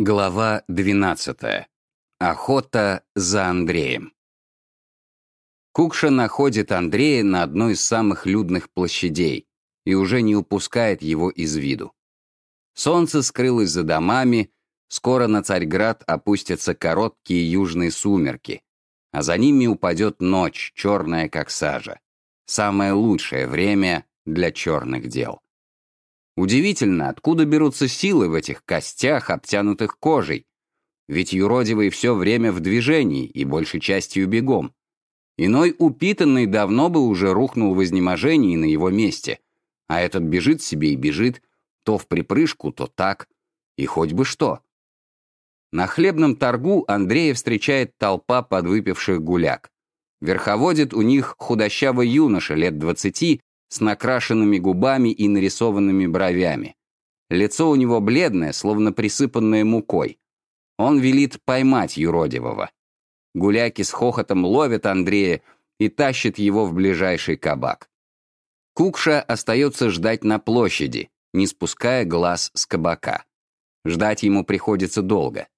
Глава 12. Охота за Андреем. Кукша находит Андрея на одной из самых людных площадей и уже не упускает его из виду. Солнце скрылось за домами, скоро на Царьград опустятся короткие южные сумерки, а за ними упадет ночь, черная как сажа. Самое лучшее время для черных дел. Удивительно, откуда берутся силы в этих костях, обтянутых кожей. Ведь юродивый все время в движении и большей частью бегом. Иной упитанный давно бы уже рухнул в изнеможении на его месте, а этот бежит себе и бежит, то в припрыжку, то так, и хоть бы что. На хлебном торгу Андрея встречает толпа подвыпивших гуляк. Верховодит у них худощавый юноша лет двадцати с накрашенными губами и нарисованными бровями. Лицо у него бледное, словно присыпанное мукой. Он велит поймать юродивого. Гуляки с хохотом ловят Андрея и тащат его в ближайший кабак. Кукша остается ждать на площади, не спуская глаз с кабака. Ждать ему приходится долго.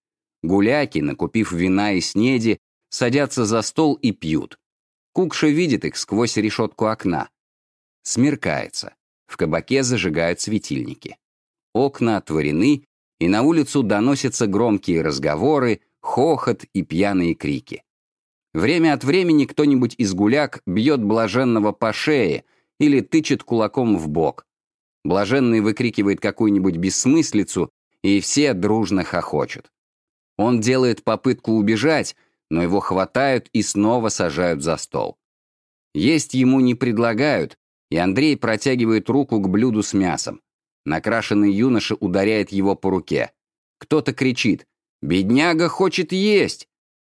Гуляки, накупив вина и снеди, садятся за стол и пьют. Кукша видит их сквозь решетку окна. Смеркается. В кабаке зажигают светильники. Окна отворены, и на улицу доносятся громкие разговоры, хохот и пьяные крики. Время от времени кто-нибудь из гуляк бьет блаженного по шее или тычет кулаком в бок. Блаженный выкрикивает какую-нибудь бессмыслицу, и все дружно хохочут. Он делает попытку убежать, но его хватают и снова сажают за стол. Есть ему не предлагают, и Андрей протягивает руку к блюду с мясом. Накрашенный юноша ударяет его по руке. Кто-то кричит «Бедняга хочет есть!»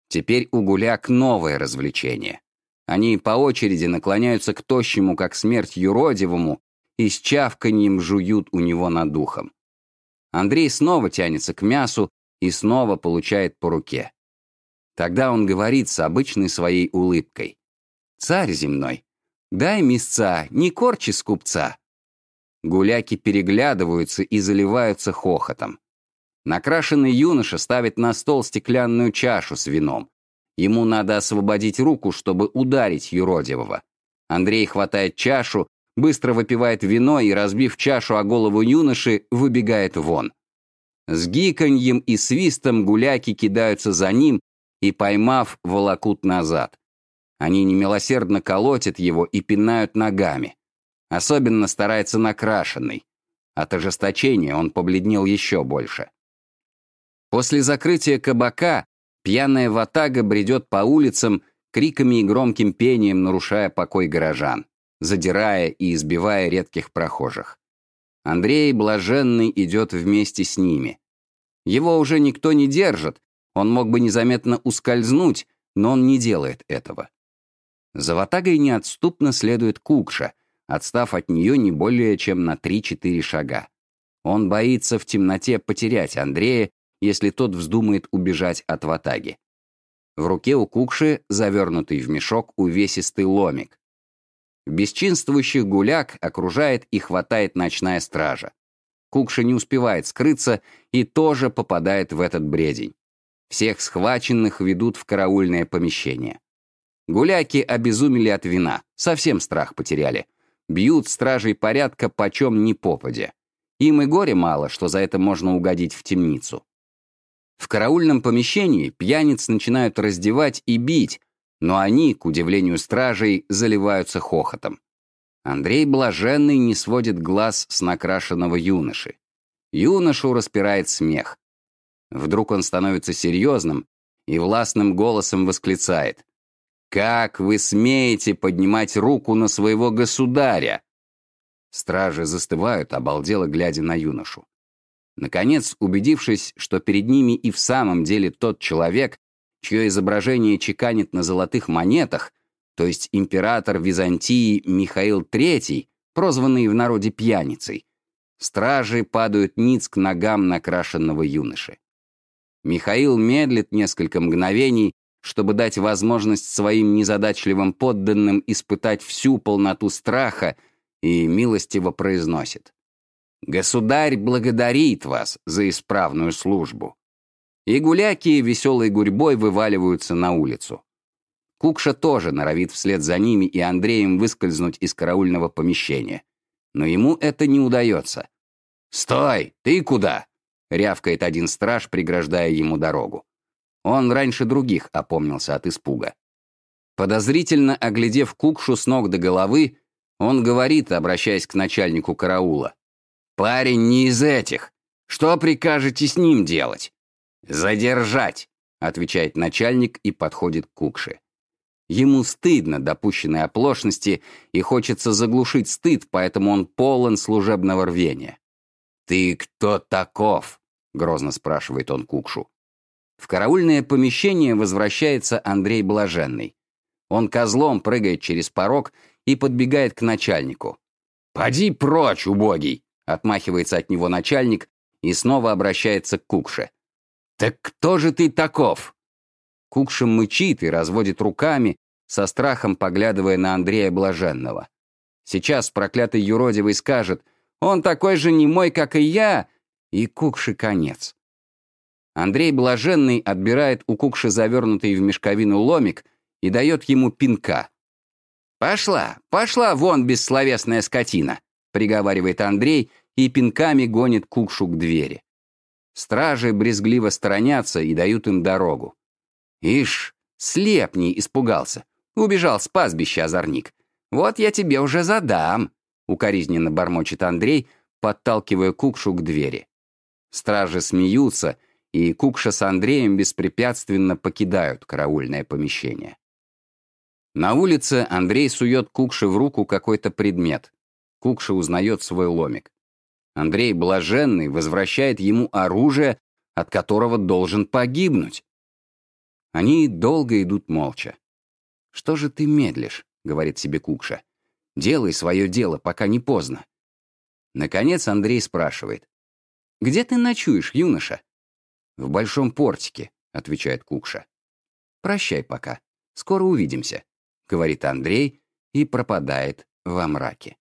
Теперь у гуляк новое развлечение. Они по очереди наклоняются к тощему, как смерть юродивому, и с чавканьем жуют у него над духом. Андрей снова тянется к мясу и снова получает по руке. Тогда он говорит с обычной своей улыбкой. «Царь земной, Дай мясца, не корчи скупца. Гуляки переглядываются и заливаются хохотом. Накрашенный юноша ставит на стол стеклянную чашу с вином. Ему надо освободить руку, чтобы ударить юродивого. Андрей хватает чашу, быстро выпивает вино и, разбив чашу о голову юноши, выбегает вон. С гиканьем и свистом гуляки кидаются за ним и, поймав, волокут назад. Они немилосердно колотят его и пинают ногами. Особенно старается накрашенный. От ожесточения он побледнел еще больше. После закрытия кабака пьяная ватага бредет по улицам, криками и громким пением нарушая покой горожан, задирая и избивая редких прохожих. Андрей, блаженный, идет вместе с ними. Его уже никто не держит, он мог бы незаметно ускользнуть, но он не делает этого. За ватагой неотступно следует Кукша, отстав от нее не более чем на 3-4 шага. Он боится в темноте потерять Андрея, если тот вздумает убежать от ватаги. В руке у Кукши завернутый в мешок увесистый ломик. Бесчинствующих гуляк окружает и хватает ночная стража. Кукша не успевает скрыться и тоже попадает в этот бредень. Всех схваченных ведут в караульное помещение. Гуляки обезумели от вина, совсем страх потеряли. Бьют стражей порядка почем ни попадя. Им и горе мало, что за это можно угодить в темницу. В караульном помещении пьяниц начинают раздевать и бить, но они, к удивлению стражей, заливаются хохотом. Андрей Блаженный не сводит глаз с накрашенного юноши. Юношу распирает смех. Вдруг он становится серьезным и властным голосом восклицает. «Как вы смеете поднимать руку на своего государя?» Стражи застывают, обалдело глядя на юношу. Наконец, убедившись, что перед ними и в самом деле тот человек, чье изображение чеканит на золотых монетах, то есть император Византии Михаил III, прозванный в народе пьяницей, стражи падают ниц к ногам накрашенного юноши. Михаил медлит несколько мгновений, чтобы дать возможность своим незадачливым подданным испытать всю полноту страха, и милостиво произносит. «Государь благодарит вас за исправную службу. и гуляки веселой гурьбой вываливаются на улицу. Кукша тоже норовит вслед за ними и Андреем выскользнуть из караульного помещения. Но ему это не удается. «Стой! Ты куда?» — рявкает один страж, преграждая ему дорогу. Он раньше других опомнился от испуга. Подозрительно оглядев Кукшу с ног до головы, он говорит, обращаясь к начальнику караула. «Парень не из этих. Что прикажете с ним делать?» «Задержать», — отвечает начальник и подходит к Кукше. Ему стыдно допущенной оплошности и хочется заглушить стыд, поэтому он полон служебного рвения. «Ты кто таков?» — грозно спрашивает он Кукшу. В караульное помещение возвращается Андрей Блаженный. Он козлом прыгает через порог и подбегает к начальнику. «Поди прочь, убогий!» — отмахивается от него начальник и снова обращается к Кукше. «Так кто же ты таков?» Кукша мычит и разводит руками, со страхом поглядывая на Андрея Блаженного. Сейчас проклятый юродивый скажет «Он такой же немой, как и я!» и Кукши конец. Андрей Блаженный отбирает у Кукши завернутый в мешковину ломик и дает ему пинка. «Пошла, пошла вон, бессловесная скотина!» приговаривает Андрей и пинками гонит Кукшу к двери. Стражи брезгливо сторонятся и дают им дорогу. Ишь, слепней испугался. Убежал с пастбища озорник. Вот я тебе уже задам, укоризненно бормочет Андрей, подталкивая Кукшу к двери. Стражи смеются и Кукша с Андреем беспрепятственно покидают караульное помещение. На улице Андрей сует Кукше в руку какой-то предмет. Кукша узнает свой ломик. Андрей, блаженный, возвращает ему оружие, от которого должен погибнуть. Они долго идут молча. «Что же ты медлишь?» — говорит себе Кукша. «Делай свое дело, пока не поздно». Наконец Андрей спрашивает. «Где ты ночуешь, юноша?» «В большом портике», — отвечает Кукша. «Прощай пока. Скоро увидимся», — говорит Андрей и пропадает во мраке.